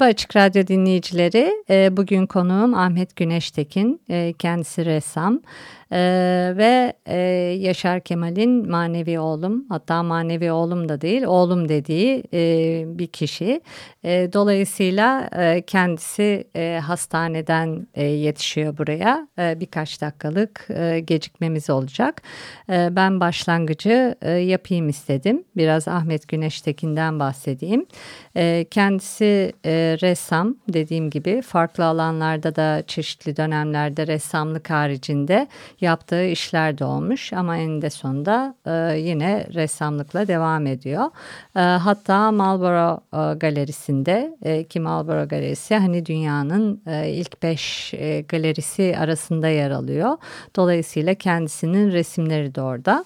Merhaba Açık Radyo dinleyicileri. Ee, bugün konuğum Ahmet Güneştekin. Ee, kendisi ressam. Ee, ve e, Yaşar Kemal'in manevi oğlum hatta manevi oğlum da değil oğlum dediği e, bir kişi. E, dolayısıyla e, kendisi e, hastaneden e, yetişiyor buraya. E, birkaç dakikalık e, gecikmemiz olacak. E, ben başlangıcı e, yapayım istedim. Biraz Ahmet Güneştekin'den bahsedeyim. E, kendisi e, ressam dediğim gibi farklı alanlarda da çeşitli dönemlerde ressamlık haricinde yaptığı işler de olmuş ama eninde sonunda e, yine ressamlıkla devam ediyor. E, hatta Marlboro e, Galerisi'nde e, ki Marlboro Galerisi hani dünyanın e, ilk beş e, galerisi arasında yer alıyor. Dolayısıyla kendisinin resimleri de orada.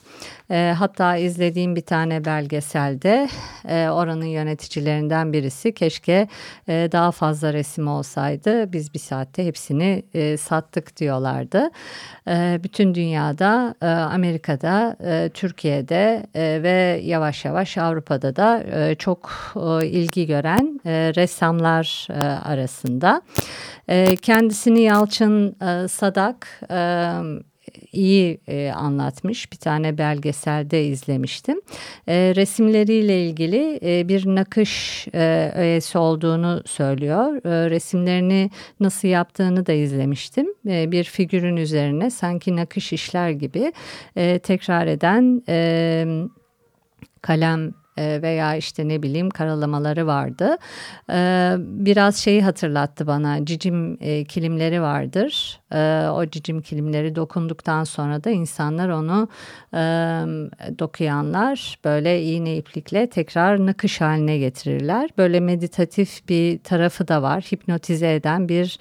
E, hatta izlediğim bir tane belgeselde e, oranın yöneticilerinden birisi keşke e, daha fazla resim olsaydı biz bir saatte hepsini e, sattık diyorlardı. E, bütün dünyada, e, Amerika'da, e, Türkiye'de e, ve yavaş yavaş Avrupa'da da çok ilgi gören ressamlar arasında. Kendisini Yalçın Sadak... İyi e, anlatmış. Bir tane belgeselde izlemiştim. E, resimleriyle ilgili e, bir nakış e, öğesi olduğunu söylüyor. E, resimlerini nasıl yaptığını da izlemiştim. E, bir figürün üzerine sanki nakış işler gibi e, tekrar eden... E, kalem e, veya işte ne bileyim karalamaları vardı. E, biraz şeyi hatırlattı bana cicim e, kilimleri vardır. O cicim kilimleri dokunduktan sonra da insanlar onu dokuyanlar böyle iğne iplikle tekrar nakış haline getirirler. Böyle meditatif bir tarafı da var. Hipnotize eden bir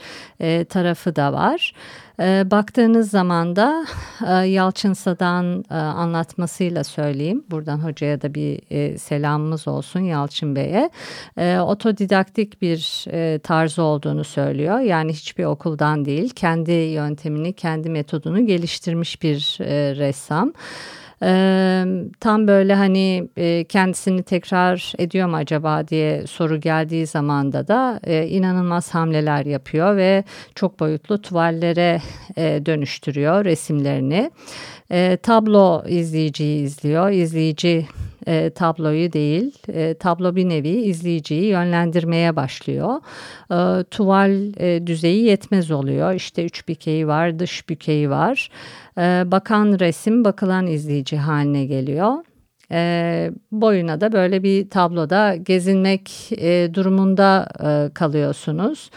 tarafı da var. E, baktığınız zaman da e, Yalçın Sadan e, anlatmasıyla söyleyeyim. Buradan hocaya da bir e, selamımız olsun Yalçın Bey'e. E, otodidaktik bir e, tarzı olduğunu söylüyor. Yani hiçbir okuldan değil kendi yöntemini kendi metodunu geliştirmiş bir e, ressam. E, tam böyle hani e, kendisini tekrar ediyor mu acaba diye soru geldiği zamanda da e, inanılmaz hamleler yapıyor ve çok boyutlu tuvallere e, dönüştürüyor resimlerini. E, tablo izleyiciyi izliyor. İzleyici e, tabloyu değil, e, tablo bir nevi izleyiciyi yönlendirmeye başlıyor. E, tuval e, düzeyi yetmez oluyor. İşte üç bükeyi var, dış bükeyi var. E, bakan resim bakılan izleyici haline geliyor. E, boyuna da böyle bir tabloda gezinmek e, durumunda e, kalıyorsunuz.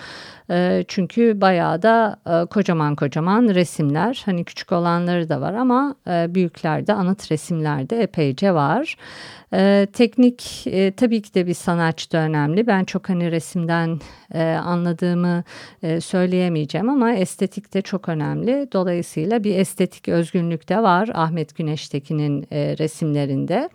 E, çünkü bayağı da e, kocaman kocaman resimler hani küçük olanları da var ama e, büyüklerde anıt resimlerde epeyce var. E, teknik e, tabii ki de bir sanatçı önemli. Ben çok hani resimden e, anladığımı e, söyleyemeyeceğim ama estetik de çok önemli. Dolayısıyla bir estetik özgünlük de var Ahmet Güneştekin'in e, resimlerinde.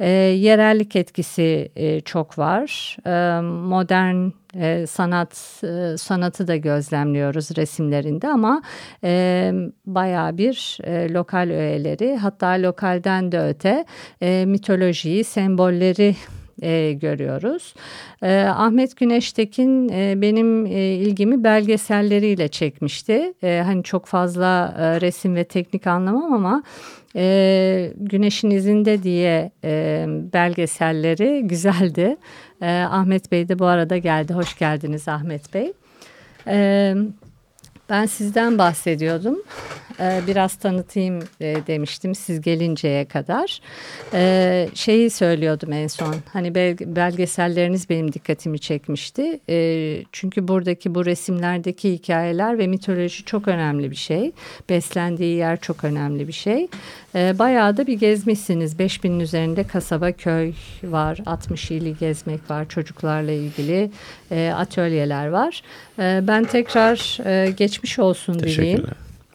E, yerellik etkisi e, çok var. E, modern e, sanat e, sanatı da gözlemliyoruz resimlerinde ama e, bayağı bir e, lokal öğeleri hatta lokalden de öte e, mitolojiyi, sembolleri e, görüyoruz. E, Ahmet Güneştekin e, benim e, ilgimi belgeselleriyle çekmişti. E, hani çok fazla e, resim ve teknik anlamam ama e, Güneşin izinde diye e, belgeselleri güzeldi. E, Ahmet Bey de bu arada geldi. Hoş geldiniz Ahmet Bey. E, ben sizden bahsediyordum. Ee, biraz tanıtayım e, demiştim siz gelinceye kadar. Ee, şeyi söylüyordum en son. Hani belgeselleriniz benim dikkatimi çekmişti. Ee, çünkü buradaki bu resimlerdeki hikayeler ve mitoloji çok önemli bir şey. Beslendiği yer çok önemli bir şey. Bayağı da bir gezmişsiniz. 5000'in üzerinde kasaba, köy var. 60 ili gezmek var. Çocuklarla ilgili e, atölyeler var. Ben tekrar e, geçmiş olsun dileyim.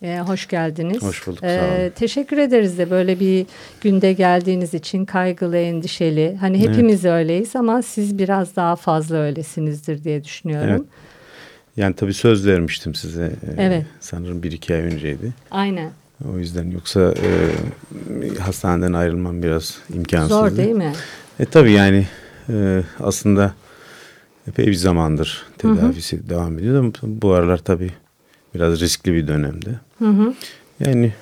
Ee, hoş geldiniz. Hoş bulduk. Ee. Teşekkür ederiz de böyle bir günde geldiğiniz için kaygılı, endişeli. Hani hepimiz evet. öyleyiz ama siz biraz daha fazla öylesinizdir diye düşünüyorum. Evet. Yani tabii söz vermiştim size. Ee, evet. Sanırım bir iki ay önceydi. Aynen. O yüzden yoksa e, hastaneden ayrılmam biraz imkansızdı. Zor değil mi? E tabii yani e, aslında epey bir zamandır tedavisi hı hı. devam ediyor. Bu aralar tabii biraz riskli bir dönemde. Hı hı. Yani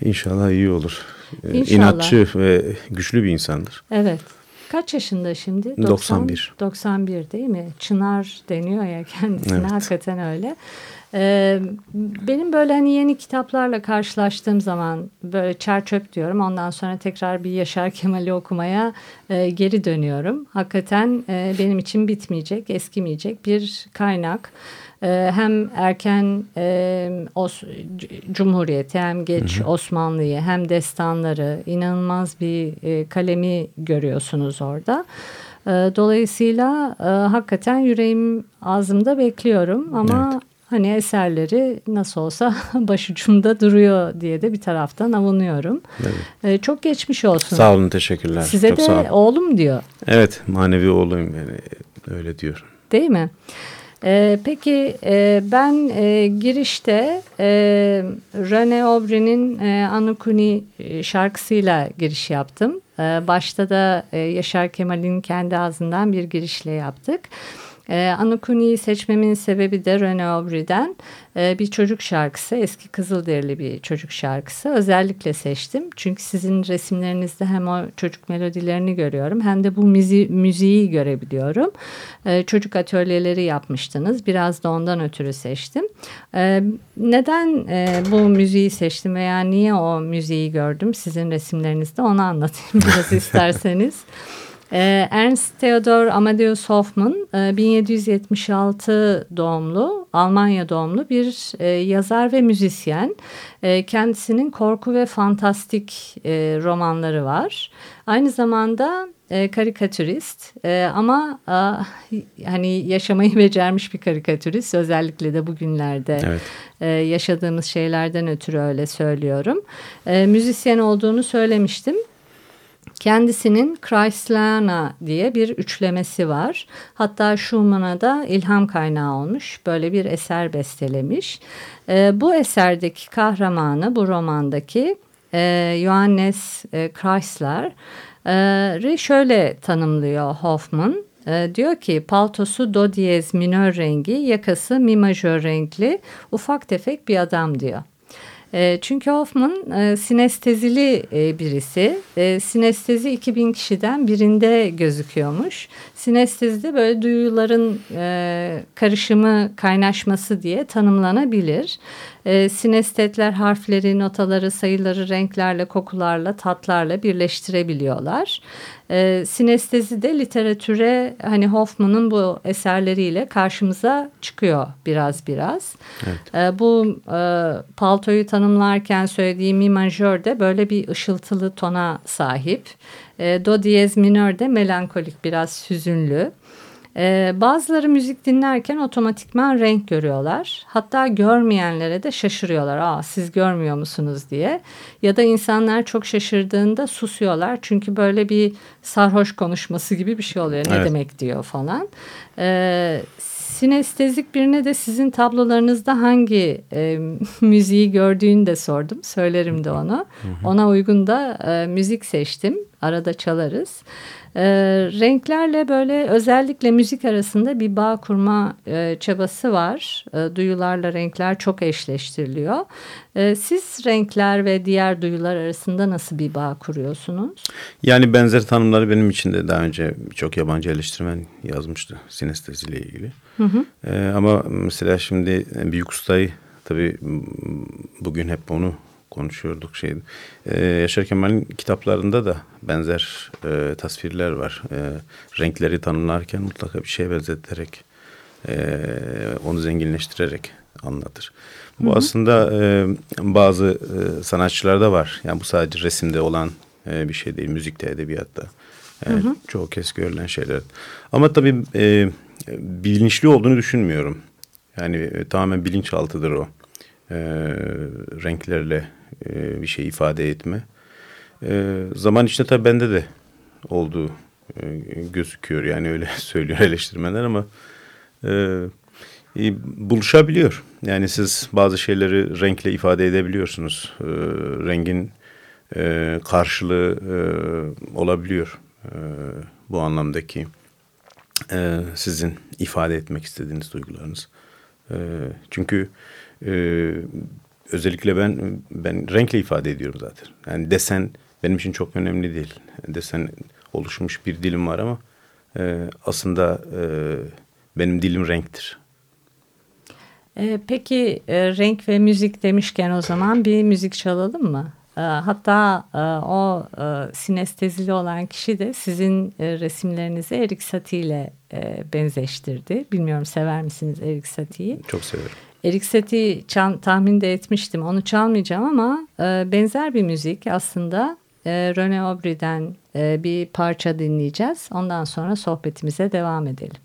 inşallah iyi olur. Ee, inşallah. İnatçı ve güçlü bir insandır. Evet. Kaç yaşında şimdi? 90, 91. 91 değil mi? Çınar deniyor ya kendisine evet. hakikaten öyle. Ee, benim böyle hani yeni kitaplarla karşılaştığım zaman böyle çer çöp diyorum. Ondan sonra tekrar bir Yaşar Kemal'i okumaya e, geri dönüyorum. Hakikaten e, benim için bitmeyecek, eskimeyecek bir kaynak. Ee, hem erken e, Os Cumhuriyeti hem geç hı hı. Osmanlı'yı hem destanları inanılmaz bir e, kalemi görüyorsunuz orada. E, dolayısıyla e, hakikaten yüreğim ağzımda bekliyorum ama. Hani eserleri nasıl olsa başucumda duruyor diye de bir taraftan avunuyorum. Evet. E, çok geçmiş olsun. Sağ olun teşekkürler. Size çok de oğlum diyor. Evet manevi oğlum yani öyle diyor. Değil mi? E, peki e, ben e, girişte e, Rene Aubry'nin e, Anukuni e, şarkısıyla giriş yaptım. E, başta da e, Yaşar Kemal'in kendi ağzından bir girişle yaptık. E, Anukuni'yi seçmemin sebebi de Rene Aubry'den e, bir çocuk şarkısı. Eski Kızılderili bir çocuk şarkısı. Özellikle seçtim. Çünkü sizin resimlerinizde hem o çocuk melodilerini görüyorum hem de bu müzi müziği görebiliyorum. E, çocuk atölyeleri yapmıştınız. Biraz da ondan ötürü seçtim. E, neden e, bu müziği seçtim veya niye o müziği gördüm sizin resimlerinizde onu anlatayım biraz isterseniz. Ee, Ernst Theodor Amadeus Hoffmann 1776 e, doğumlu, Almanya doğumlu bir e, yazar ve müzisyen. E, kendisinin korku ve fantastik romanları var. Aynı zamanda karikatürist ama hani yaşamayı becermiş bir karikatürist özellikle de bugünlerde evet. yaşadığımız şeylerden ötürü öyle söylüyorum. müzisyen olduğunu söylemiştim. Kendisinin Chryslerna diye bir üçlemesi var. Hatta Schumann'a da ilham kaynağı olmuş. Böyle bir eser bestelemiş. E, bu eserdeki kahramanı bu romandaki e, Johannes e, Chrysler'i şöyle tanımlıyor Hoffman. E, diyor ki paltosu do diyez minör rengi, yakası mi majör renkli ufak tefek bir adam diyor. E, çünkü Hoffman e, sinestezili e, birisi. E, sinestezi 2000 kişiden birinde gözüküyormuş. Sinestezi de böyle duyuların e, karışımı, kaynaşması diye tanımlanabilir. E, sinestetler harfleri, notaları, sayıları renklerle, kokularla, tatlarla birleştirebiliyorlar. E, sinestezi de literatüre hani Hoffman'ın bu eserleriyle karşımıza çıkıyor biraz biraz. Evet. E, bu e, paltoyu tanımlarken söylediğim mi majör de böyle bir ışıltılı tona sahip. E, do diyez minör de melankolik biraz hüzünlü. Ee, bazıları müzik dinlerken otomatikman renk görüyorlar. Hatta görmeyenlere de şaşırıyorlar. Aa siz görmüyor musunuz diye. Ya da insanlar çok şaşırdığında susuyorlar. Çünkü böyle bir sarhoş konuşması gibi bir şey oluyor. Ne evet. demek diyor falan. Ee, sinestezik birine de sizin tablolarınızda hangi e, müziği gördüğünü de sordum. Söylerim de onu. Ona uygun da e, müzik seçtim. Arada çalarız. E, renklerle böyle özellikle müzik arasında bir bağ kurma e, çabası var. E, duyularla renkler çok eşleştiriliyor. E, siz renkler ve diğer duyular arasında nasıl bir bağ kuruyorsunuz? Yani benzer tanımları benim için de daha önce çok yabancı eleştirmen yazmıştı sinestezi ile ilgili. Hı hı. E, ama mesela şimdi büyük ustayı tabii bugün hep onu konuşuyorduk şey. Ee, Yaşar Kemal'in kitaplarında da benzer e, tasvirler var. E, renkleri tanımlarken mutlaka bir şeye benzeterek e, onu zenginleştirerek anlatır. Bu hı hı. aslında e, bazı e, sanatçılarda var. Yani bu sadece resimde olan e, bir şey değil. Müzikte, edebiyatta. E, hı hı. Çoğu kez görülen şeyler. Ama tabii e, bilinçli olduğunu düşünmüyorum. Yani e, tamamen bilinçaltıdır o. E, renklerle e, bir şey ifade etme. E, zaman içinde tabii bende de olduğu e, gözüküyor. Yani öyle söylüyor eleştirmenler ama e, e, buluşabiliyor. Yani siz bazı şeyleri renkle ifade edebiliyorsunuz. E, rengin e, karşılığı e, olabiliyor. E, bu anlamdaki e, sizin ifade etmek istediğiniz duygularınız. E, çünkü e, özellikle ben ben renkle ifade ediyorum zaten. Yani desen benim için çok önemli değil. Desen oluşmuş bir dilim var ama e, aslında e, benim dilim renktir. E, peki e, renk ve müzik demişken o zaman bir müzik çalalım mı? E, hatta e, o e, sinestezili olan kişi de sizin e, resimlerinizi Erik Satie ile benzeştirdi. Bilmiyorum sever misiniz Erik Satie'yi? Çok severim. Erik Satie tahmin de etmiştim. Onu çalmayacağım ama benzer bir müzik aslında. Rene Aubry'den e, bir parça dinleyeceğiz. Ondan sonra sohbetimize devam edelim.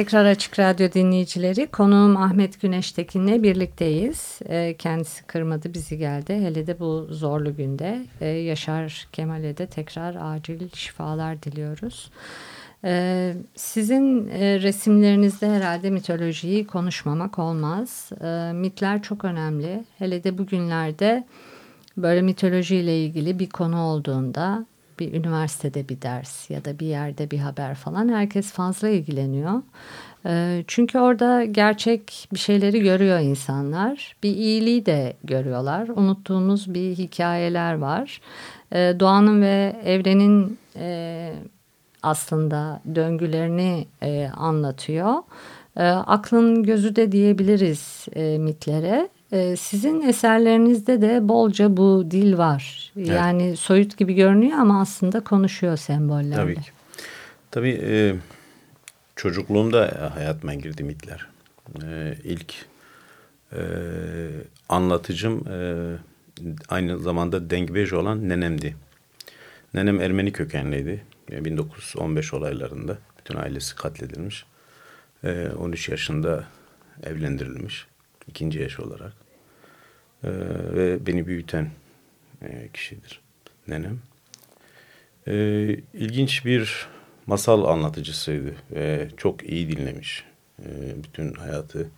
Tekrar Açık Radyo dinleyicileri. Konuğum Ahmet Güneştekin'le birlikteyiz. Ee, kendisi kırmadı bizi geldi. Hele de bu zorlu günde. Ee, Yaşar Kemal'e de tekrar acil şifalar diliyoruz. Ee, sizin e, resimlerinizde herhalde mitolojiyi konuşmamak olmaz. mitler çok önemli. Hele de bugünlerde böyle mitolojiyle ilgili bir konu olduğunda bir üniversitede bir ders ya da bir yerde bir haber falan herkes fazla ilgileniyor. Ee, çünkü orada gerçek bir şeyleri görüyor insanlar. Bir iyiliği de görüyorlar. Unuttuğumuz bir hikayeler var. Ee, doğanın ve evrenin e, aslında döngülerini e, anlatıyor. Ee, aklın gözü de diyebiliriz e, mitlere. Ee, sizin eserlerinizde de bolca bu dil var. Yani evet. soyut gibi görünüyor ama aslında konuşuyor sembollerle. Tabii ki. Tabii e, çocukluğumda hayatıma girdi mitler. E, ilk e, anlatıcım e, aynı zamanda Dengbej olan nenemdi. Nenem Ermeni kökenliydi. 1915 olaylarında bütün ailesi katledilmiş. E, 13 yaşında evlendirilmiş ikinci yaş olarak. Ee, ve beni büyüten e, kişidir nenem. Ee, ilginç bir masal anlatıcısıydı ve çok iyi dinlemiş. Ee, bütün hayatı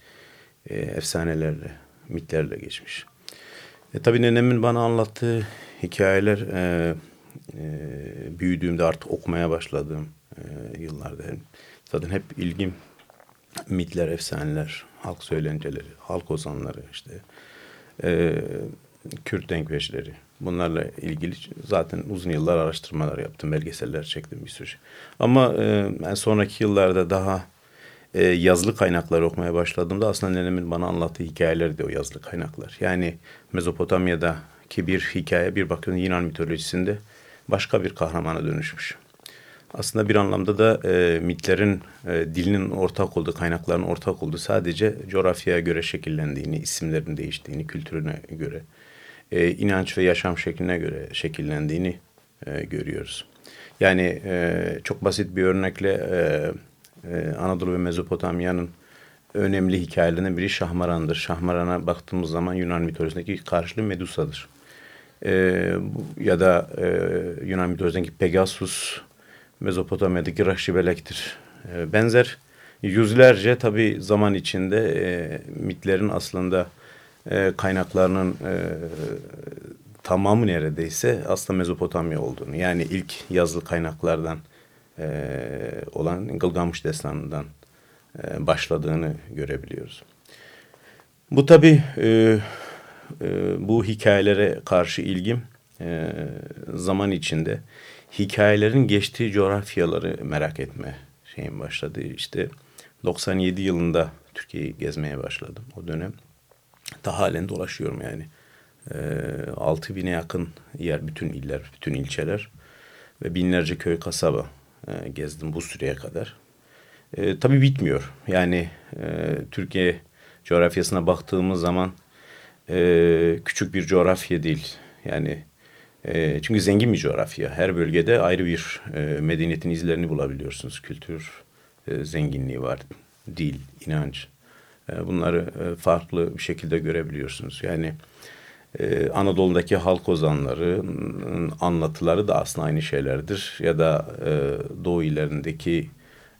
e, efsanelerle, mitlerle geçmiş. E, tabii nenemin bana anlattığı hikayeler e, e, büyüdüğümde artık okumaya başladığım e, yıllarda. Zaten hep ilgim mitler, efsaneler, halk söylenceleri, halk ozanları işte e, Kürt denkbeşleri bunlarla ilgili zaten uzun yıllar araştırmalar yaptım, belgeseller çektim bir sürü şey. Ama e, sonraki yıllarda daha e, yazılı kaynakları okumaya başladığımda aslında nenemin bana anlattığı hikayeler de o yazılı kaynaklar. Yani Mezopotamya'daki bir hikaye bir bakın Yunan mitolojisinde başka bir kahramana dönüşmüş aslında bir anlamda da e, mitlerin e, dilinin ortak olduğu, kaynakların ortak olduğu sadece coğrafyaya göre şekillendiğini, isimlerin değiştiğini, kültürüne göre, e, inanç ve yaşam şekline göre şekillendiğini e, görüyoruz. Yani e, çok basit bir örnekle e, e, Anadolu ve Mezopotamya'nın önemli hikayelerinden biri Şahmaran'dır. Şahmaran'a baktığımız zaman Yunan mitolojisindeki karşılığı Medusa'dır. E, ya da e, Yunan mitolojisindeki Pegasus Mezopotamya'daki Rahşibelek'tir. E, benzer yüzlerce tabi zaman içinde e, mitlerin aslında e, kaynaklarının e, tamamı neredeyse aslında Mezopotamya olduğunu yani ilk yazılı kaynaklardan e, olan Gılgamış Destanı'ndan e, başladığını görebiliyoruz. Bu tabi e, e, bu hikayelere karşı ilgim e, zaman içinde hikayelerin geçtiği coğrafyaları merak etme şeyim başladı. İşte 97 yılında Türkiye'yi gezmeye başladım o dönem. Daha halen dolaşıyorum yani. E, ee, 6 bine yakın yer, bütün iller, bütün ilçeler ve binlerce köy kasaba e, gezdim bu süreye kadar. E, tabii bitmiyor. Yani e, Türkiye coğrafyasına baktığımız zaman e, küçük bir coğrafya değil. Yani e, çünkü zengin bir coğrafya. Her bölgede ayrı bir e, medeniyetin izlerini bulabiliyorsunuz. Kültür e, zenginliği var. Dil, inanç. E, bunları farklı bir şekilde görebiliyorsunuz. Yani Anadolu'daki halk ozanları anlatıları da aslında aynı şeylerdir. Ya da Doğu illerindeki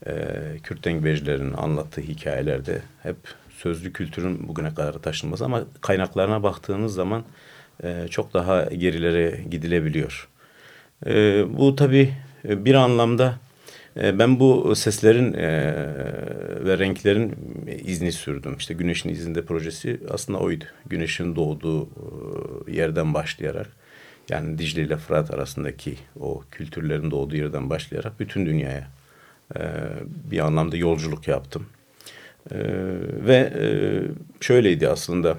e, Kürt Dengbejlerin anlattığı hikayelerde hep sözlü kültürün bugüne kadar taşınması ama kaynaklarına baktığınız zaman e, çok daha gerilere gidilebiliyor. E, bu tabii e, bir anlamda ben bu seslerin ve renklerin izni sürdüm. İşte Güneşin izinde projesi aslında oydu. Güneşin doğduğu yerden başlayarak yani Dicle ile Fırat arasındaki o kültürlerin doğduğu yerden başlayarak bütün dünyaya bir anlamda yolculuk yaptım. Ve şöyleydi aslında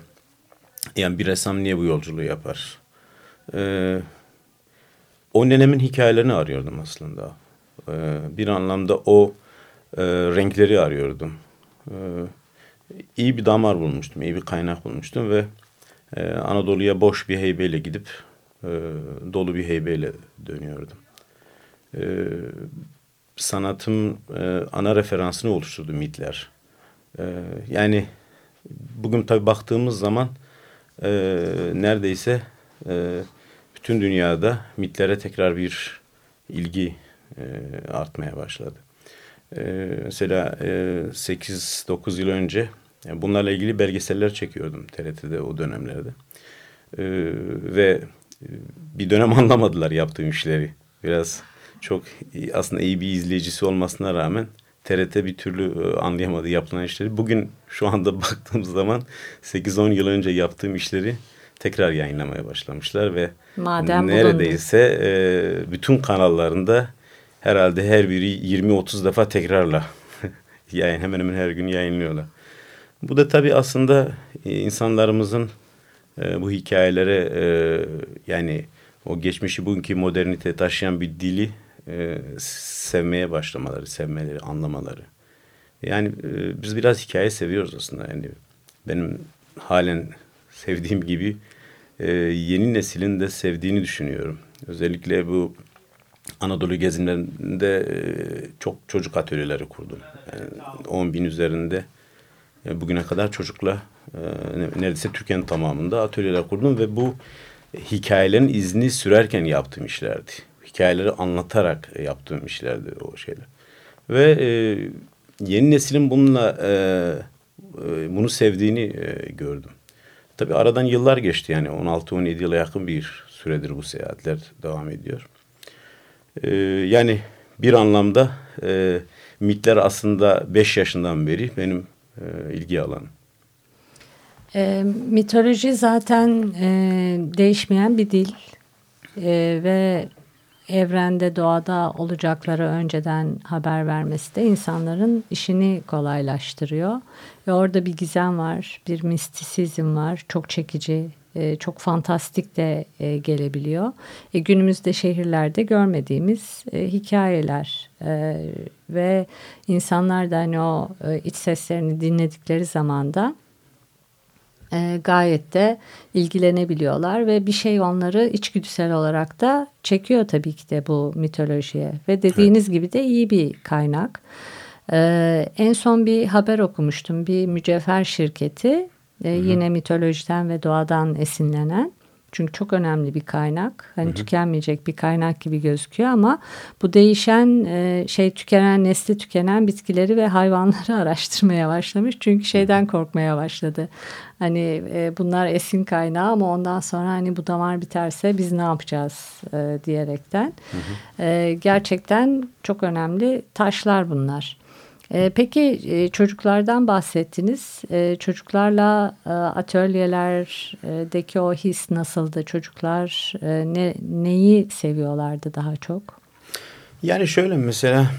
yani bir ressam niye bu yolculuğu yapar? Ee, o nenemin hikayelerini arıyordum aslında. Ee, bir anlamda o e, renkleri arıyordum. Ee, iyi bir damar bulmuştum, iyi bir kaynak bulmuştum ve e, Anadolu'ya boş bir heybeyle gidip e, dolu bir heybeyle dönüyordum. Ee, sanatım e, ana referansını oluşturdu mitler. E, yani bugün tabii baktığımız zaman e, neredeyse e, bütün dünyada mitlere tekrar bir ilgi e, artmaya başladı. E, mesela e, 8-9 yıl önce yani bunlarla ilgili belgeseller çekiyordum TRT'de o dönemlerde. E, ve bir dönem anlamadılar yaptığım işleri. Biraz çok aslında iyi bir izleyicisi olmasına rağmen TRT bir türlü e, anlayamadı yapılan işleri. Bugün şu anda baktığımız zaman 8-10 yıl önce yaptığım işleri tekrar yayınlamaya başlamışlar ve Madem neredeyse e, bütün kanallarında herhalde her biri 20-30 defa tekrarla yani hemen hemen her gün yayınlıyorlar. Bu da tabii aslında e, insanlarımızın e, bu hikayelere e, yani o geçmişi bugünkü modernite taşıyan bir dili e, sevmeye başlamaları, sevmeleri, anlamaları. Yani e, biz biraz hikaye seviyoruz aslında. Yani benim halen sevdiğim gibi e, yeni neslin de sevdiğini düşünüyorum. Özellikle bu Anadolu gezimlerinde e, çok çocuk atölyeleri kurdum. Yani 10 bin üzerinde e, bugüne kadar çocukla e, neredeyse Türkiye'nin tamamında atölyeler kurdum ve bu hikayelerin izni sürerken yaptığım işlerdi. Hikayeleri anlatarak yaptığım işlerdi o şeyler. Ve e, yeni neslin bununla e, e, bunu sevdiğini e, gördüm. Tabii aradan yıllar geçti yani 16-17 yıla yakın bir süredir bu seyahatler devam ediyor. E, yani bir anlamda e, mitler aslında 5 yaşından beri benim e, ilgi alanım. E, mitoloji zaten e, değişmeyen bir dil e, ve evrende doğada olacakları önceden haber vermesi de insanların işini kolaylaştırıyor. Ve orada bir gizem var, bir mistisizm var, çok çekici, e, çok fantastik de e, gelebiliyor. E, günümüzde şehirlerde görmediğimiz hikayeler ve insanlar da hani o iç seslerini dinledikleri zaman da e, gayet de ilgilenebiliyorlar ve bir şey onları içgüdüsel olarak da çekiyor tabii ki de bu mitolojiye ve dediğiniz evet. gibi de iyi bir kaynak. E, en son bir haber okumuştum bir mücevher şirketi e, yine mitolojiden ve doğadan esinlenen çünkü çok önemli bir kaynak. Hani hı hı. tükenmeyecek bir kaynak gibi gözüküyor ama bu değişen e, şey tükenen, nesli tükenen bitkileri ve hayvanları araştırmaya başlamış. Çünkü şeyden korkmaya başladı. Hani e, bunlar esin kaynağı ama ondan sonra hani bu damar biterse biz ne yapacağız e, diyerekten. Hı hı. E, gerçekten çok önemli taşlar bunlar. E, peki e, çocuklardan bahsettiniz. E, çocuklarla e, atölyelerdeki o his nasıldı? Çocuklar e, ne neyi seviyorlardı daha çok? Yani şöyle mesela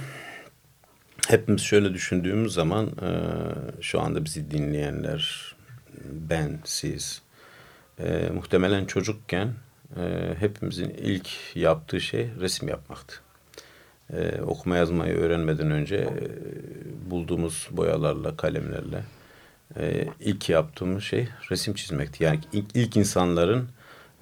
hepimiz şöyle düşündüğümüz zaman e, şu anda bizi dinleyenler ben, siz muhtemelen çocukken hepimizin ilk yaptığı şey resim yapmaktı e, okuma yazmayı öğrenmeden önce e, bulduğumuz boyalarla, kalemlerle e, ilk yaptığımız şey resim çizmekti. Yani ilk, ilk insanların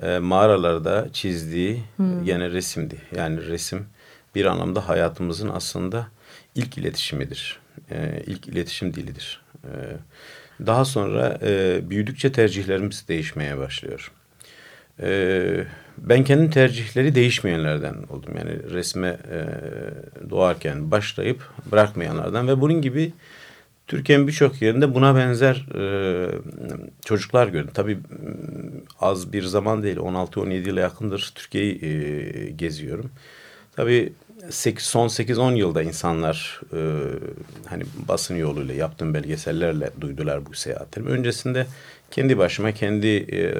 e, mağaralarda çizdiği hmm. gene resimdi. Yani resim bir anlamda hayatımızın aslında ilk iletişimidir. E, ilk iletişim dilidir. E, daha sonra e, büyüdükçe tercihlerimiz değişmeye başlıyor. E, ben kendim tercihleri değişmeyenlerden oldum. Yani resme e, doğarken başlayıp bırakmayanlardan ve bunun gibi Türkiye'nin birçok yerinde buna benzer e, çocuklar gördüm. Tabii az bir zaman değil 16-17 yıla yakındır Türkiye'yi e, geziyorum. Tabii 8, son 8-10 yılda insanlar e, hani basın yoluyla yaptığım belgesellerle duydular bu seyahatlerimi. Öncesinde kendi başıma kendi e,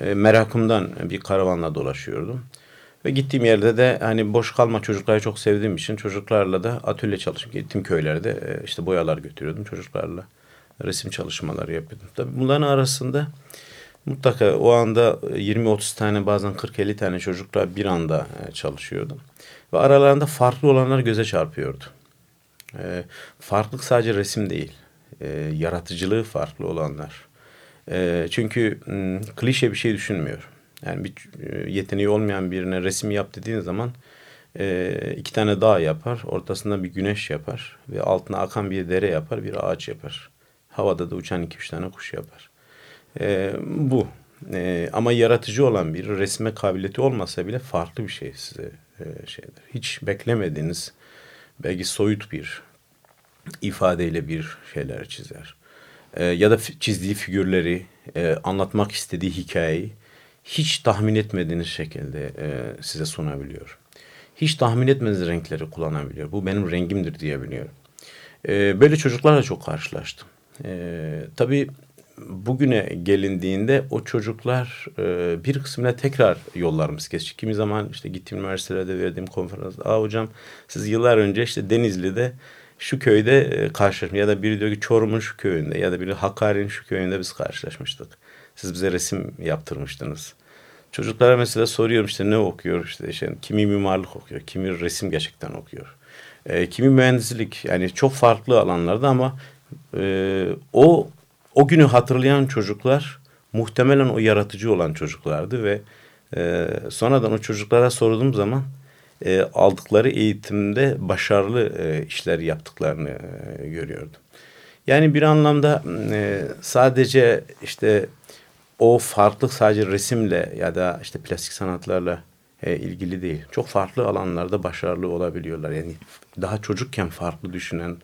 e, merakımdan bir karavanla dolaşıyordum. Ve gittiğim yerde de hani boş kalma çocukları çok sevdiğim için çocuklarla da atölye çalışıp gittim köylerde e, işte boyalar götürüyordum çocuklarla resim çalışmaları yapıyordum. Tabii bunların arasında mutlaka o anda 20-30 tane bazen 40-50 tane çocukla bir anda e, çalışıyordum. Ve aralarında farklı olanlar göze çarpıyordu. Farklılık sadece resim değil. Yaratıcılığı farklı olanlar. E, çünkü m, klişe bir şey düşünmüyor. Yani bir e, yeteneği olmayan birine resim yap dediğin zaman e, iki tane dağ yapar, ortasında bir güneş yapar ve altına akan bir dere yapar, bir ağaç yapar. Havada da uçan iki üç tane kuş yapar. E, bu. E, ama yaratıcı olan bir resme kabiliyeti olmasa bile farklı bir şey size e, şeydir. Hiç beklemediğiniz belki soyut bir ifadeyle bir şeyler çizer. E, ya da çizdiği figürleri, e, anlatmak istediği hikayeyi hiç tahmin etmediğiniz şekilde e, size sunabiliyor. Hiç tahmin etmediğiniz renkleri kullanabiliyor. Bu benim rengimdir diyebiliyor. E, böyle çocuklarla çok karşılaştım. E, tabii bugüne gelindiğinde o çocuklar e, bir kısmına tekrar yollarımız kesişti. Kimi zaman işte gittiğim üniversitelerde verdiğim konferansta aa hocam siz yıllar önce işte Denizli'de şu köyde e, karşılaşmış ya da biri diyor ki Çorum'un şu köyünde ya da biri Hakkari'nin şu köyünde biz karşılaşmıştık. Siz bize resim yaptırmıştınız. Çocuklara mesela soruyorum işte ne okuyor işte, işte kimi mimarlık okuyor, kimi resim gerçekten okuyor. E, kimi mühendislik yani çok farklı alanlarda ama e, o o günü hatırlayan çocuklar muhtemelen o yaratıcı olan çocuklardı ve e, sonradan o çocuklara sorduğum zaman e, aldıkları eğitimde başarılı e, işler yaptıklarını e, görüyordum. Yani bir anlamda e, sadece işte o farklı sadece resimle ya da işte plastik sanatlarla e, ilgili değil. Çok farklı alanlarda başarılı olabiliyorlar. Yani daha çocukken farklı düşünen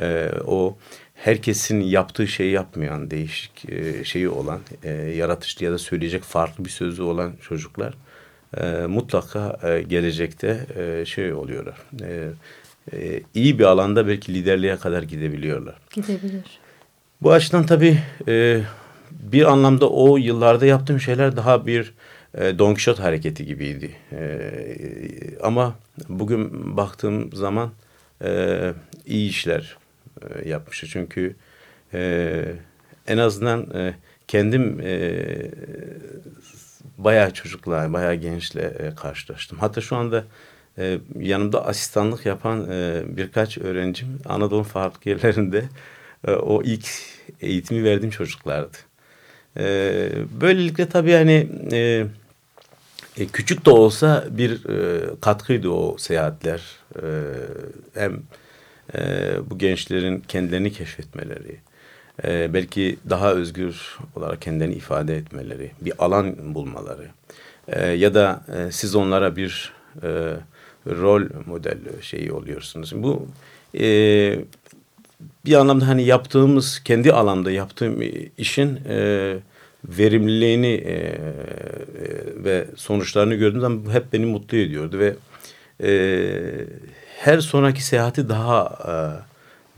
e, o herkesin yaptığı şeyi yapmayan değişik e, şeyi olan e, yaratıcı ya da söyleyecek farklı bir sözü olan çocuklar e, mutlaka e, gelecekte e, şey oluyorlar. E, e, iyi bir alanda belki liderliğe kadar gidebiliyorlar. Gidebilir. Bu açıdan tabii e, bir anlamda o yıllarda yaptığım şeyler daha bir e, Don Quixote hareketi gibiydi. E, ama bugün baktığım zaman e, iyi işler e, yapmıştı. Çünkü e, en azından e, kendim e, bayağı çocukla, bayağı gençle e, karşılaştım. Hatta şu anda e, yanımda asistanlık yapan e, birkaç öğrencim Anadolu farklı yerlerinde e, o ilk eğitimi verdiğim çocuklardı. E, böylelikle tabii hani e, e, küçük de olsa bir e, katkıydı o seyahatler. E, hem e, bu gençlerin kendilerini keşfetmeleri, e, belki daha özgür olarak kendilerini ifade etmeleri, bir alan bulmaları e, ya da e, siz onlara bir e, rol model şeyi oluyorsunuz. Bu e, bir anlamda hani yaptığımız kendi alanda yaptığım işin e, verimliliğini e, e, ve sonuçlarını gördüğüm zaman hep beni mutlu ediyordu ve e, her sonraki seyahati daha e,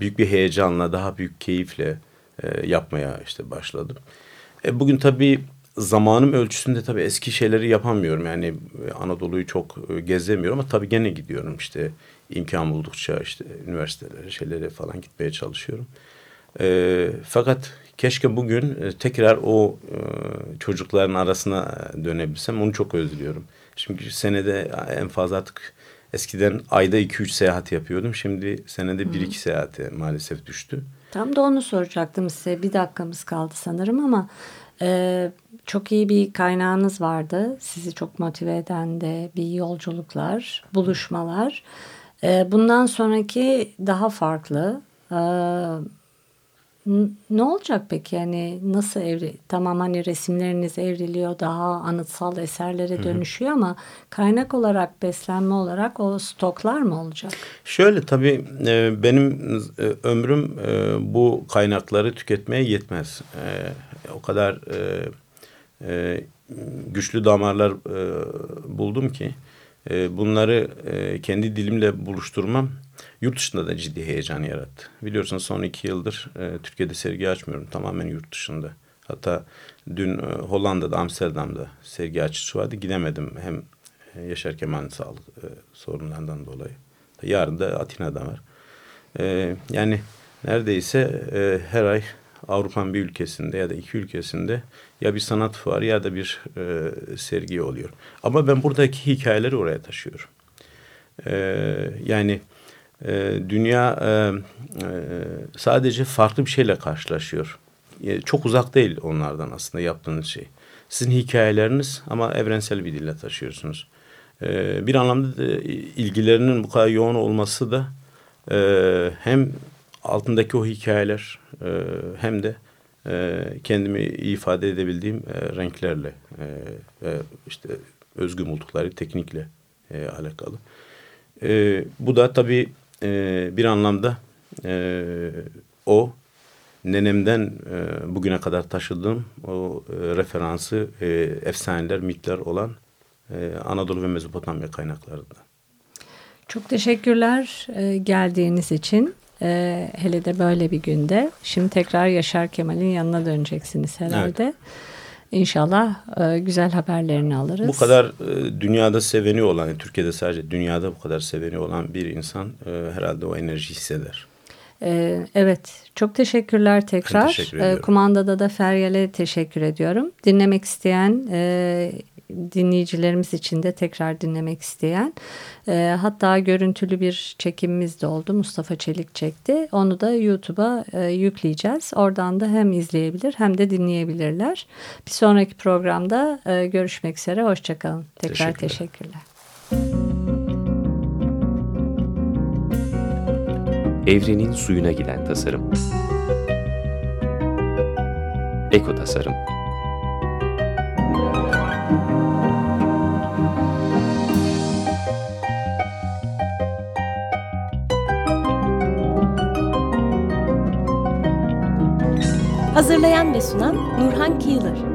büyük bir heyecanla, daha büyük keyifle e, yapmaya işte başladım. E, bugün tabii zamanım ölçüsünde tabii eski şeyleri yapamıyorum. Yani Anadolu'yu çok e, gezemiyorum ama tabii gene gidiyorum işte imkan buldukça işte üniversitelere, şeylere falan gitmeye çalışıyorum. E, fakat keşke bugün e, tekrar o e, çocukların arasına dönebilsem onu çok özlüyorum. Çünkü senede en fazla artık eskiden ayda iki üç seyahat yapıyordum. Şimdi senede bir iki seyahate maalesef düştü. Tam da onu soracaktım size. Bir dakikamız kaldı sanırım ama e, çok iyi bir kaynağınız vardı. Sizi çok motive eden de bir yolculuklar, buluşmalar. E, bundan sonraki daha farklı. E, ne olacak peki yani nasıl evri tamam hani resimleriniz evriliyor daha anıtsal eserlere dönüşüyor ama kaynak olarak beslenme olarak o stoklar mı olacak? Şöyle tabii e, benim e, ömrüm e, bu kaynakları tüketmeye yetmez. O kadar güçlü damarlar buldum ki e, bunları e, kendi dilimle buluşturmam yurt dışında da ciddi heyecan yarattı. Biliyorsunuz son iki yıldır e, Türkiye'de sergi açmıyorum. Tamamen yurt dışında. Hatta dün e, Hollanda'da, Amsterdam'da sergi açışı vardı. Gidemedim hem e, Yaşar Kemal'in sağlık e, sorunlarından dolayı. Yarın da Atina'da var. E, yani neredeyse e, her ay Avrupa'nın bir ülkesinde ya da iki ülkesinde ya bir sanat fuarı ya da bir e, sergi oluyor. Ama ben buradaki hikayeleri oraya taşıyorum. E, yani e, dünya e, e, sadece farklı bir şeyle karşılaşıyor. E, çok uzak değil onlardan aslında yaptığınız şey. Sizin hikayeleriniz ama evrensel bir dille taşıyorsunuz. E, bir anlamda da ilgilerinin bu kadar yoğun olması da e, hem altındaki o hikayeler e, hem de e, kendimi ifade edebildiğim e, renklerle e, e, işte özgü buldukları teknikle e, alakalı. E, bu da tabii e, bir anlamda e, o nenemden e, bugüne kadar taşıdığım o e, referansı e, efsaneler, mitler olan e, Anadolu ve Mezopotamya kaynaklarından. Çok teşekkürler e, geldiğiniz için. E, hele de böyle bir günde. Şimdi tekrar Yaşar Kemal'in yanına döneceksiniz herhalde. Evet. İnşallah e, güzel haberlerini alırız. Bu kadar e, dünyada seveni olan, Türkiye'de sadece dünyada bu kadar seveni olan bir insan e, herhalde o enerji hisseder. Ee, evet, çok teşekkürler tekrar. Ben teşekkür ediyorum. Kumandada da Feryal'e teşekkür ediyorum. Dinlemek isteyen e, dinleyicilerimiz için de tekrar dinlemek isteyen. E, hatta görüntülü bir çekimimiz de oldu. Mustafa Çelik çekti. Onu da YouTube'a e, yükleyeceğiz. Oradan da hem izleyebilir hem de dinleyebilirler. Bir sonraki programda e, görüşmek üzere. Hoşçakalın. Tekrar teşekkürler. teşekkürler. Evrenin suyuna giden tasarım. Eko tasarım. Hazırlayan ve sunan Nurhan Kiyılır.